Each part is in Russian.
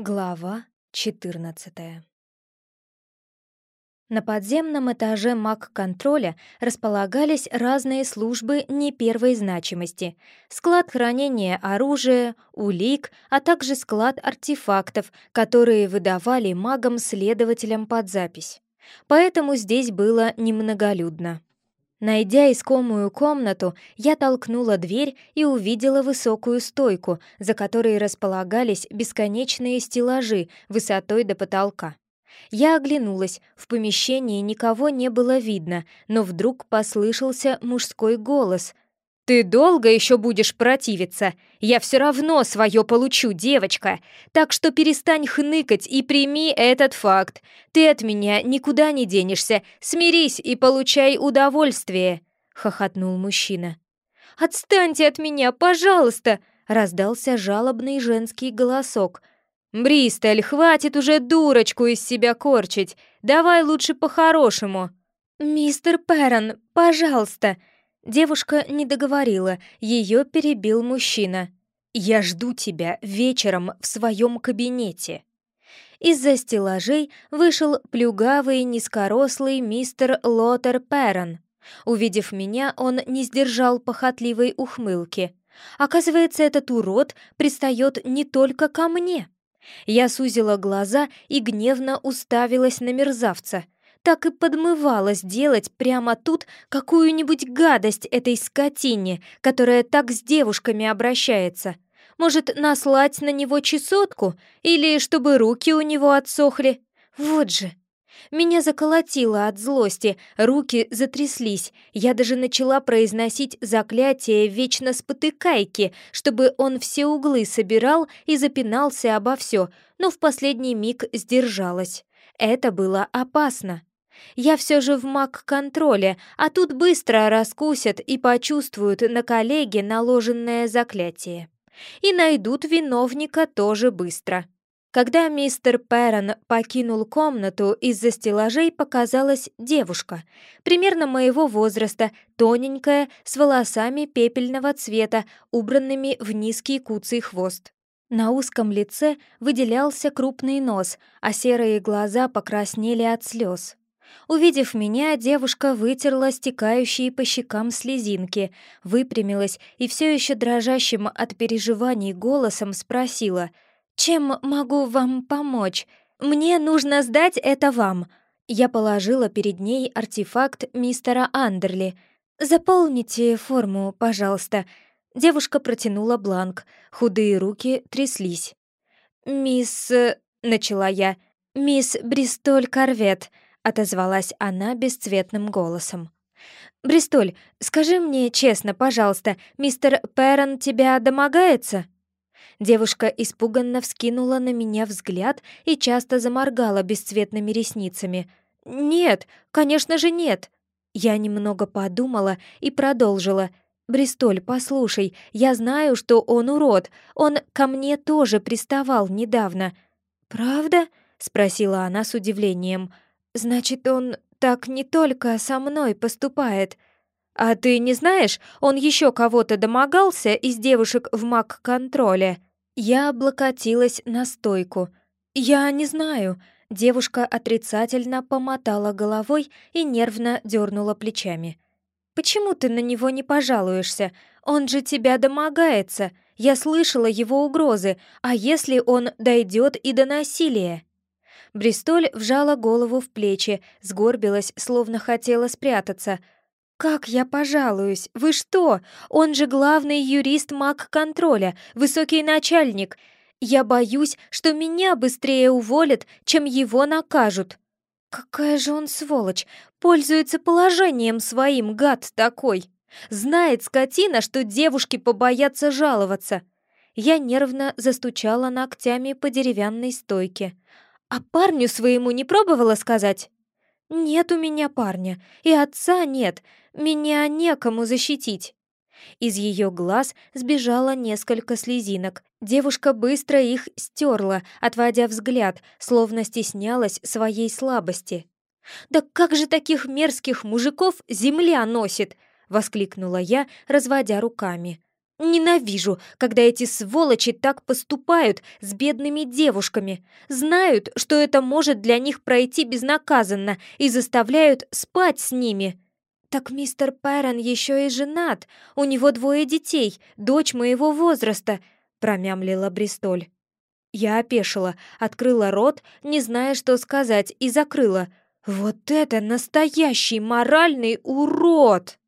Глава 14 На подземном этаже маг-контроля располагались разные службы не первой значимости. Склад хранения оружия, улик, а также склад артефактов, которые выдавали магам-следователям под запись. Поэтому здесь было немноголюдно. Найдя искомую комнату, я толкнула дверь и увидела высокую стойку, за которой располагались бесконечные стеллажи высотой до потолка. Я оглянулась, в помещении никого не было видно, но вдруг послышался мужской голос — «Ты долго еще будешь противиться? Я все равно свое получу, девочка. Так что перестань хныкать и прими этот факт. Ты от меня никуда не денешься. Смирись и получай удовольствие», — хохотнул мужчина. «Отстаньте от меня, пожалуйста!» — раздался жалобный женский голосок. «Бристоль, хватит уже дурочку из себя корчить. Давай лучше по-хорошему». «Мистер Перрон, пожалуйста!» Девушка не договорила, ее перебил мужчина. «Я жду тебя вечером в своем кабинете». Из-за стеллажей вышел плюгавый низкорослый мистер Лотер Перрон. Увидев меня, он не сдержал похотливой ухмылки. Оказывается, этот урод пристает не только ко мне. Я сузила глаза и гневно уставилась на мерзавца — так и подмывало сделать прямо тут какую-нибудь гадость этой скотине, которая так с девушками обращается. Может, наслать на него чесотку? Или чтобы руки у него отсохли? Вот же! Меня заколотило от злости, руки затряслись. Я даже начала произносить заклятие вечно спотыкайки, чтобы он все углы собирал и запинался обо все, но в последний миг сдержалась. Это было опасно. Я все же в маг-контроле, а тут быстро раскусят и почувствуют на коллеге наложенное заклятие. И найдут виновника тоже быстро. Когда мистер Перрон покинул комнату, из-за стеллажей показалась девушка, примерно моего возраста, тоненькая, с волосами пепельного цвета, убранными в низкий куцый хвост. На узком лице выделялся крупный нос, а серые глаза покраснели от слез. Увидев меня, девушка вытерла стекающие по щекам слезинки, выпрямилась и все еще дрожащим от переживаний голосом спросила, «Чем могу вам помочь? Мне нужно сдать это вам». Я положила перед ней артефакт мистера Андерли. «Заполните форму, пожалуйста». Девушка протянула бланк, худые руки тряслись. «Мисс...» — начала я. «Мисс Бристоль Корвет», отозвалась она бесцветным голосом. «Бристоль, скажи мне честно, пожалуйста, мистер Перрон тебя домогается?» Девушка испуганно вскинула на меня взгляд и часто заморгала бесцветными ресницами. «Нет, конечно же нет!» Я немного подумала и продолжила. «Бристоль, послушай, я знаю, что он урод. Он ко мне тоже приставал недавно». «Правда?» — спросила она с удивлением. «Значит, он так не только со мной поступает. А ты не знаешь, он еще кого-то домогался из девушек в маг-контроле?» Я облокотилась на стойку. «Я не знаю». Девушка отрицательно помотала головой и нервно дернула плечами. «Почему ты на него не пожалуешься? Он же тебя домогается. Я слышала его угрозы. А если он дойдет и до насилия?» Бристоль вжала голову в плечи, сгорбилась, словно хотела спрятаться. «Как я пожалуюсь? Вы что? Он же главный юрист маг-контроля, высокий начальник. Я боюсь, что меня быстрее уволят, чем его накажут». «Какая же он сволочь! Пользуется положением своим, гад такой! Знает скотина, что девушки побоятся жаловаться!» Я нервно застучала ногтями по деревянной стойке. «А парню своему не пробовала сказать?» «Нет у меня парня, и отца нет, меня некому защитить». Из ее глаз сбежало несколько слезинок. Девушка быстро их стерла, отводя взгляд, словно стеснялась своей слабости. «Да как же таких мерзких мужиков земля носит!» — воскликнула я, разводя руками. Ненавижу, когда эти сволочи так поступают с бедными девушками. Знают, что это может для них пройти безнаказанно и заставляют спать с ними. Так мистер Пэрон еще и женат. У него двое детей, дочь моего возраста, промямлила Бристоль. Я опешила, открыла рот, не зная, что сказать, и закрыла. Вот это настоящий моральный урод!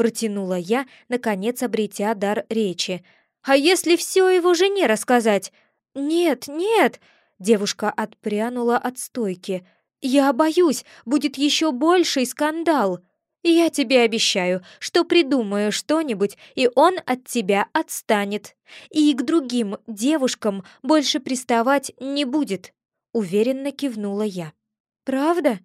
Протянула я, наконец обретя дар речи. «А если все его жене рассказать?» «Нет, нет!» Девушка отпрянула от стойки. «Я боюсь, будет еще больший скандал!» «Я тебе обещаю, что придумаю что-нибудь, и он от тебя отстанет. И к другим девушкам больше приставать не будет», — уверенно кивнула я. «Правда?»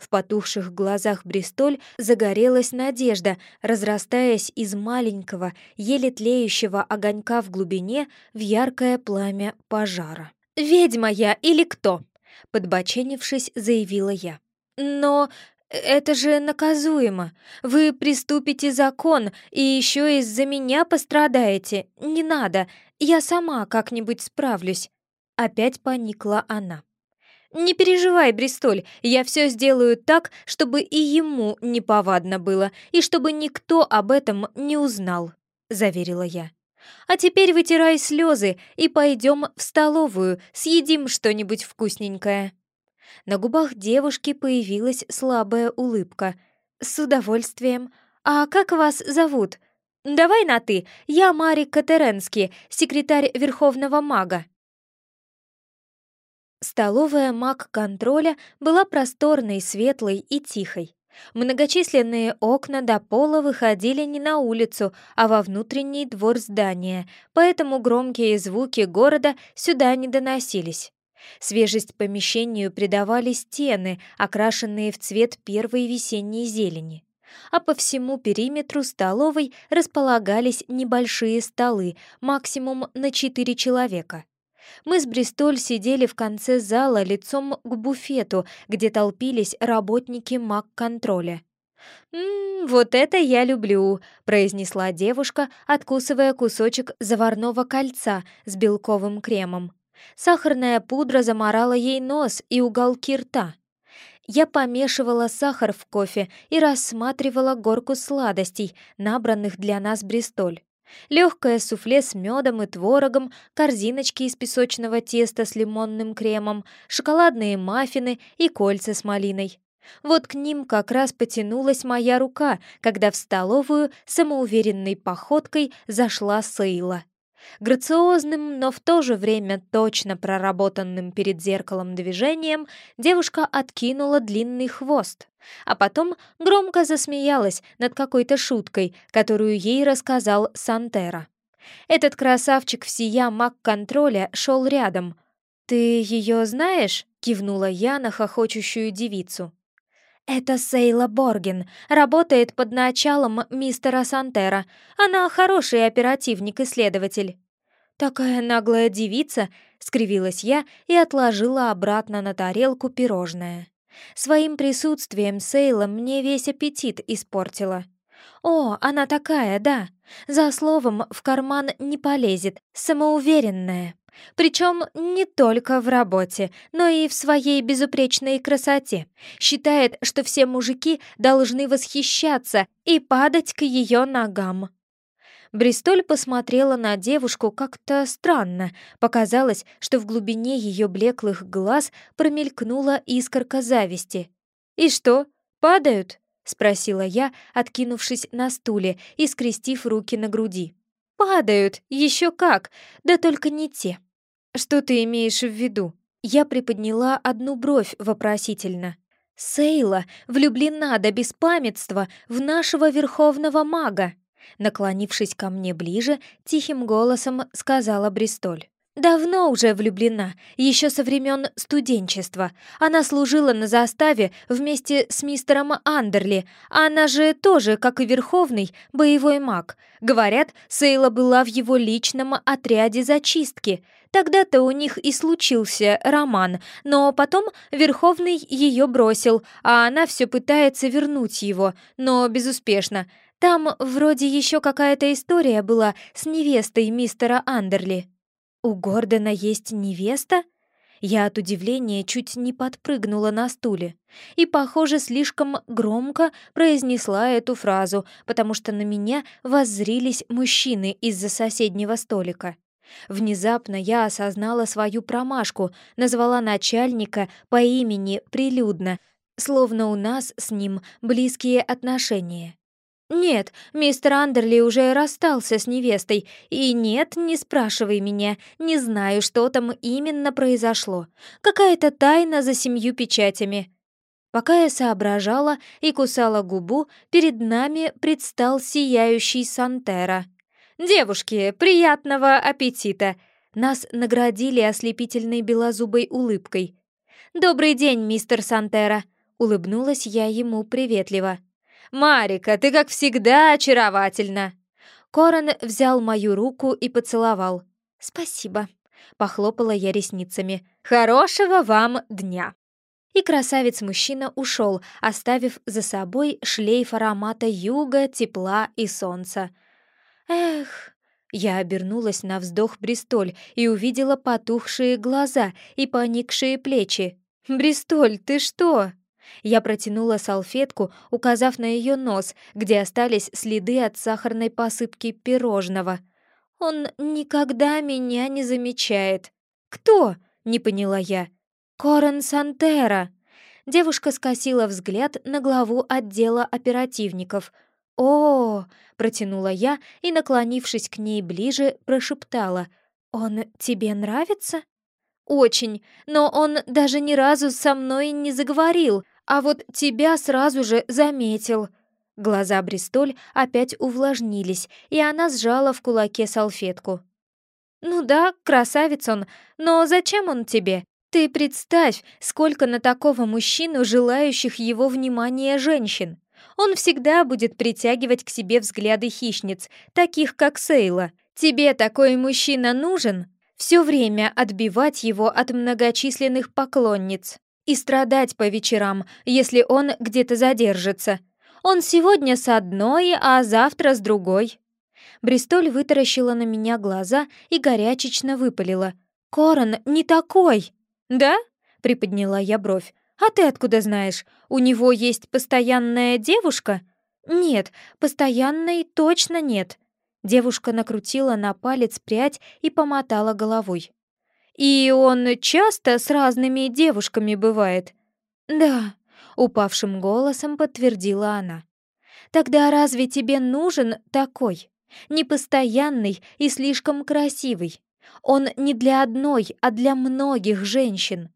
В потухших глазах Бристоль загорелась надежда, разрастаясь из маленького, еле тлеющего огонька в глубине в яркое пламя пожара. «Ведьма я или кто?» — подбоченившись, заявила я. «Но это же наказуемо. Вы приступите закон и еще из-за меня пострадаете. Не надо, я сама как-нибудь справлюсь». Опять поникла она. «Не переживай, Бристоль, я все сделаю так, чтобы и ему неповадно было, и чтобы никто об этом не узнал», — заверила я. «А теперь вытирай слезы и пойдем в столовую, съедим что-нибудь вкусненькое». На губах девушки появилась слабая улыбка. «С удовольствием. А как вас зовут?» «Давай на «ты». Я Марик Катеренский, секретарь Верховного мага». Столовая маг-контроля была просторной, светлой и тихой. Многочисленные окна до пола выходили не на улицу, а во внутренний двор здания, поэтому громкие звуки города сюда не доносились. Свежесть помещению придавали стены, окрашенные в цвет первой весенней зелени. А по всему периметру столовой располагались небольшие столы, максимум на четыре человека. Мы с Бристоль сидели в конце зала лицом к буфету, где толпились работники маг-контроля. «Ммм, вот это я люблю», — произнесла девушка, откусывая кусочек заварного кольца с белковым кремом. Сахарная пудра заморала ей нос и уголки рта. Я помешивала сахар в кофе и рассматривала горку сладостей, набранных для нас Бристоль. Легкое суфле с медом и творогом, корзиночки из песочного теста с лимонным кремом, шоколадные маффины и кольца с малиной. Вот к ним как раз потянулась моя рука, когда в столовую самоуверенной походкой зашла Сейла. Грациозным, но в то же время точно проработанным перед зеркалом движением девушка откинула длинный хвост, а потом громко засмеялась над какой-то шуткой, которую ей рассказал Сантера. Этот красавчик всея маг-контроля шел рядом. «Ты ее знаешь?» — кивнула я на хохочущую девицу. «Это Сейла Борген, работает под началом мистера Сантера. Она хороший оперативник и следователь». «Такая наглая девица!» — скривилась я и отложила обратно на тарелку пирожное. Своим присутствием Сейла мне весь аппетит испортила. «О, она такая, да. За словом в карман не полезет, самоуверенная. Причем не только в работе, но и в своей безупречной красоте. Считает, что все мужики должны восхищаться и падать к ее ногам. Бристоль посмотрела на девушку как-то странно. Показалось, что в глубине ее блеклых глаз промелькнула искорка зависти. «И что, падают?» — спросила я, откинувшись на стуле и скрестив руки на груди. «Падают, еще как, да только не те». «Что ты имеешь в виду?» Я приподняла одну бровь вопросительно. «Сейла влюблена до беспамятства в нашего верховного мага», Наклонившись ко мне ближе, тихим голосом сказала Бристоль. «Давно уже влюблена, еще со времен студенчества. Она служила на заставе вместе с мистером Андерли. Она же тоже, как и Верховный, боевой маг. Говорят, Сейла была в его личном отряде зачистки. Тогда-то у них и случился роман, но потом Верховный ее бросил, а она все пытается вернуть его, но безуспешно. Там вроде еще какая-то история была с невестой мистера Андерли. У Гордона есть невеста? Я от удивления чуть не подпрыгнула на стуле и, похоже, слишком громко произнесла эту фразу, потому что на меня воззрились мужчины из-за соседнего столика. Внезапно я осознала свою промашку, назвала начальника по имени прилюдно, словно у нас с ним близкие отношения. «Нет, мистер Андерли уже расстался с невестой, и нет, не спрашивай меня, не знаю, что там именно произошло. Какая-то тайна за семью печатями». Пока я соображала и кусала губу, перед нами предстал сияющий Сантера. «Девушки, приятного аппетита!» Нас наградили ослепительной белозубой улыбкой. «Добрый день, мистер Сантера!» Улыбнулась я ему приветливо. «Марика, ты, как всегда, очаровательна!» Корон взял мою руку и поцеловал. «Спасибо», — похлопала я ресницами. «Хорошего вам дня!» И красавец-мужчина ушел, оставив за собой шлейф аромата юга, тепла и солнца. «Эх...» Я обернулась на вздох Бристоль и увидела потухшие глаза и поникшие плечи. «Бристоль, ты что?» Я протянула салфетку, указав на ее нос, где остались следы от сахарной посыпки пирожного. «Он никогда меня не замечает». «Кто?» — не поняла я. «Корен Сантера». Девушка скосила взгляд на главу отдела оперативников. «О!» — протянула я и, наклонившись к ней ближе, прошептала. «Он тебе нравится?» «Очень, но он даже ни разу со мной не заговорил, а вот тебя сразу же заметил». Глаза Бристоль опять увлажнились, и она сжала в кулаке салфетку. «Ну да, красавец он, но зачем он тебе? Ты представь, сколько на такого мужчину желающих его внимания женщин. Он всегда будет притягивать к себе взгляды хищниц, таких как Сейла. Тебе такой мужчина нужен? Все время отбивать его от многочисленных поклонниц и страдать по вечерам, если он где-то задержится. Он сегодня с одной, а завтра с другой». Бристоль вытаращила на меня глаза и горячечно выпалила. «Корон не такой!» «Да?» — приподняла я бровь. «А ты откуда знаешь? У него есть постоянная девушка?» «Нет, постоянной точно нет». Девушка накрутила на палец прядь и помотала головой. И он часто с разными девушками бывает. Да, упавшим голосом подтвердила она. Тогда разве тебе нужен такой? Непостоянный и слишком красивый. Он не для одной, а для многих женщин.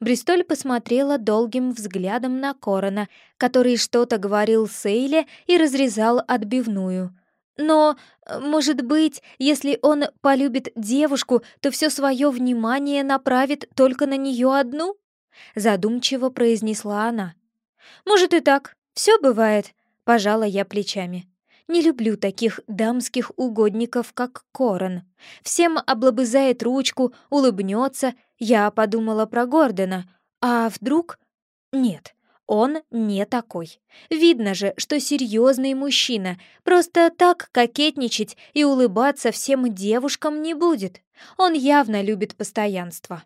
Бристоль посмотрела долгим взглядом на Корона, который что-то говорил Сейле и разрезал отбивную. Но, э, может быть, если он полюбит девушку, то все свое внимание направит только на нее одну? Задумчиво произнесла она. Может и так, все бывает, пожала я плечами. Не люблю таких дамских угодников, как Корон. Всем облобызает ручку, улыбнется. Я подумала про Гордона. А вдруг... Нет, он не такой. Видно же, что серьезный мужчина. Просто так кокетничать и улыбаться всем девушкам не будет. Он явно любит постоянство.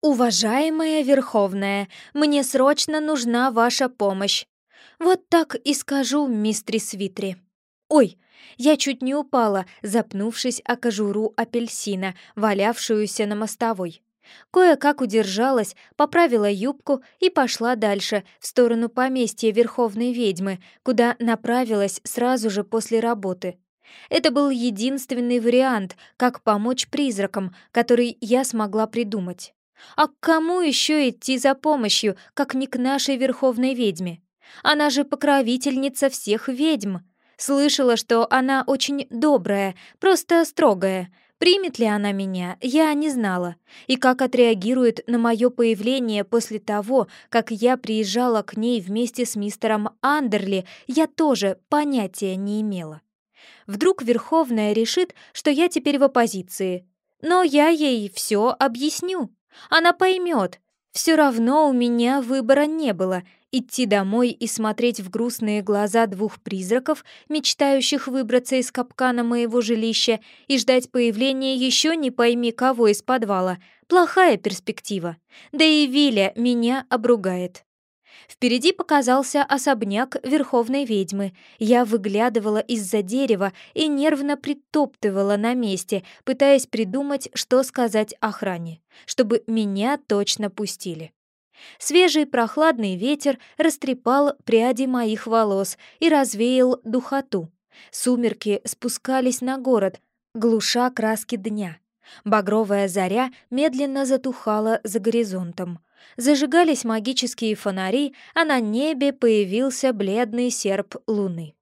«Уважаемая Верховная, мне срочно нужна ваша помощь. Вот так и скажу, мистрис Витри. Ой, я чуть не упала, запнувшись о кожуру апельсина, валявшуюся на мостовой. Кое-как удержалась, поправила юбку и пошла дальше, в сторону поместья Верховной ведьмы, куда направилась сразу же после работы. Это был единственный вариант, как помочь призракам, который я смогла придумать. А к кому еще идти за помощью, как не к нашей Верховной ведьме? Она же покровительница всех ведьм. Слышала, что она очень добрая, просто строгая, Примет ли она меня, я не знала. И как отреагирует на мое появление после того, как я приезжала к ней вместе с мистером Андерли, я тоже понятия не имела. Вдруг Верховная решит, что я теперь в оппозиции. Но я ей все объясню. Она поймет. Все равно у меня выбора не было, Идти домой и смотреть в грустные глаза двух призраков, мечтающих выбраться из капкана моего жилища и ждать появления еще не пойми кого из подвала. Плохая перспектива. Да и Виля меня обругает. Впереди показался особняк Верховной ведьмы. Я выглядывала из-за дерева и нервно притоптывала на месте, пытаясь придумать, что сказать охране, чтобы меня точно пустили. Свежий прохладный ветер растрепал пряди моих волос и развеял духоту. Сумерки спускались на город, глуша краски дня. Багровая заря медленно затухала за горизонтом. Зажигались магические фонари, а на небе появился бледный серп луны.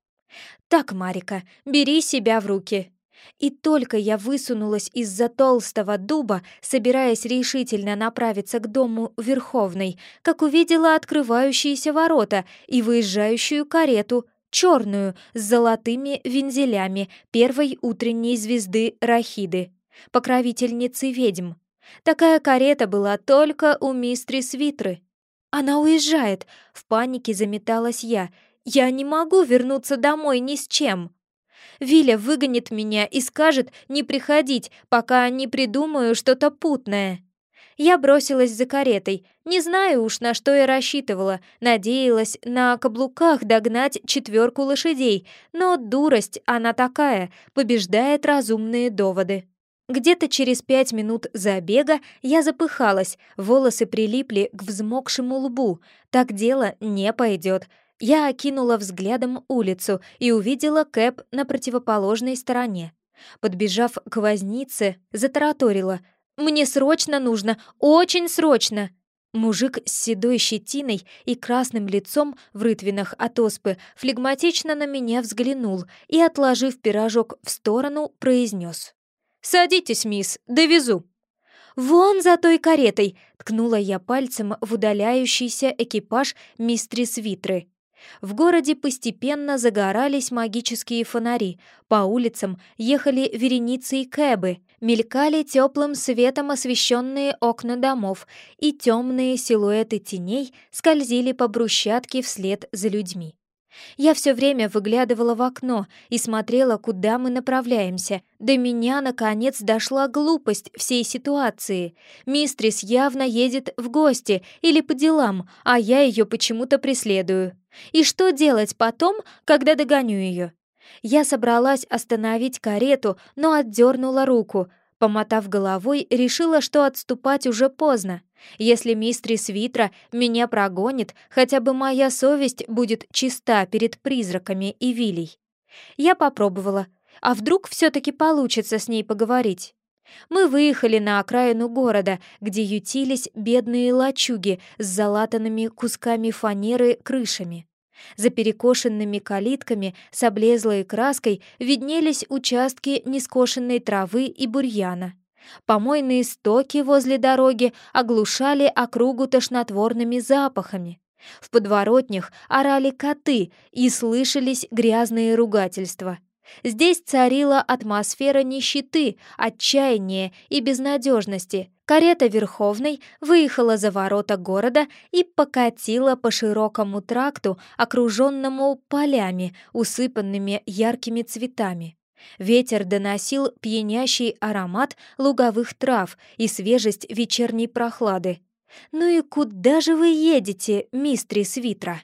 «Так, Марика, бери себя в руки!» И только я высунулась из-за толстого дуба, собираясь решительно направиться к дому Верховной, как увидела открывающиеся ворота и выезжающую карету, черную, с золотыми вензелями первой утренней звезды Рахиды, покровительницы ведьм. Такая карета была только у мистри Свитры. «Она уезжает!» — в панике заметалась я. «Я не могу вернуться домой ни с чем!» Виля выгонит меня и скажет не приходить, пока не придумаю что-то путное. Я бросилась за каретой. Не знаю уж, на что я рассчитывала. Надеялась на каблуках догнать четверку лошадей. Но дурость, она такая, побеждает разумные доводы. Где-то через пять минут забега я запыхалась, волосы прилипли к взмокшему лбу. Так дело не пойдет. Я окинула взглядом улицу и увидела Кэп на противоположной стороне. Подбежав к вознице, затараторила. «Мне срочно нужно! Очень срочно!» Мужик с седой щетиной и красным лицом в рытвинах от оспы флегматично на меня взглянул и, отложив пирожок в сторону, произнес. «Садитесь, мисс, довезу». «Вон за той каретой!» — ткнула я пальцем в удаляющийся экипаж мистрис Витры. В городе постепенно загорались магические фонари, по улицам ехали вереницы и кэбы, мелькали теплым светом освещенные окна домов, и темные силуэты теней скользили по брусчатке вслед за людьми. Я все время выглядывала в окно и смотрела, куда мы направляемся. До меня, наконец, дошла глупость всей ситуации. Мистрис явно едет в гости или по делам, а я ее почему-то преследую. И что делать потом, когда догоню ее? Я собралась остановить карету, но отдернула руку. Помотав головой, решила, что отступать уже поздно. Если мистрис Витра меня прогонит, хотя бы моя совесть будет чиста перед призраками и Вилей. Я попробовала. А вдруг все-таки получится с ней поговорить? Мы выехали на окраину города, где ютились бедные лачуги с залатанными кусками фанеры крышами. За перекошенными калитками с облезлой краской виднелись участки нескошенной травы и бурьяна. Помойные стоки возле дороги оглушали округу тошнотворными запахами. В подворотнях орали коты и слышались грязные ругательства. Здесь царила атмосфера нищеты, отчаяния и безнадежности. Карета Верховной выехала за ворота города и покатила по широкому тракту, окруженному полями, усыпанными яркими цветами. Ветер доносил пьянящий аромат луговых трав и свежесть вечерней прохлады. «Ну и куда же вы едете, мистри Свитра?»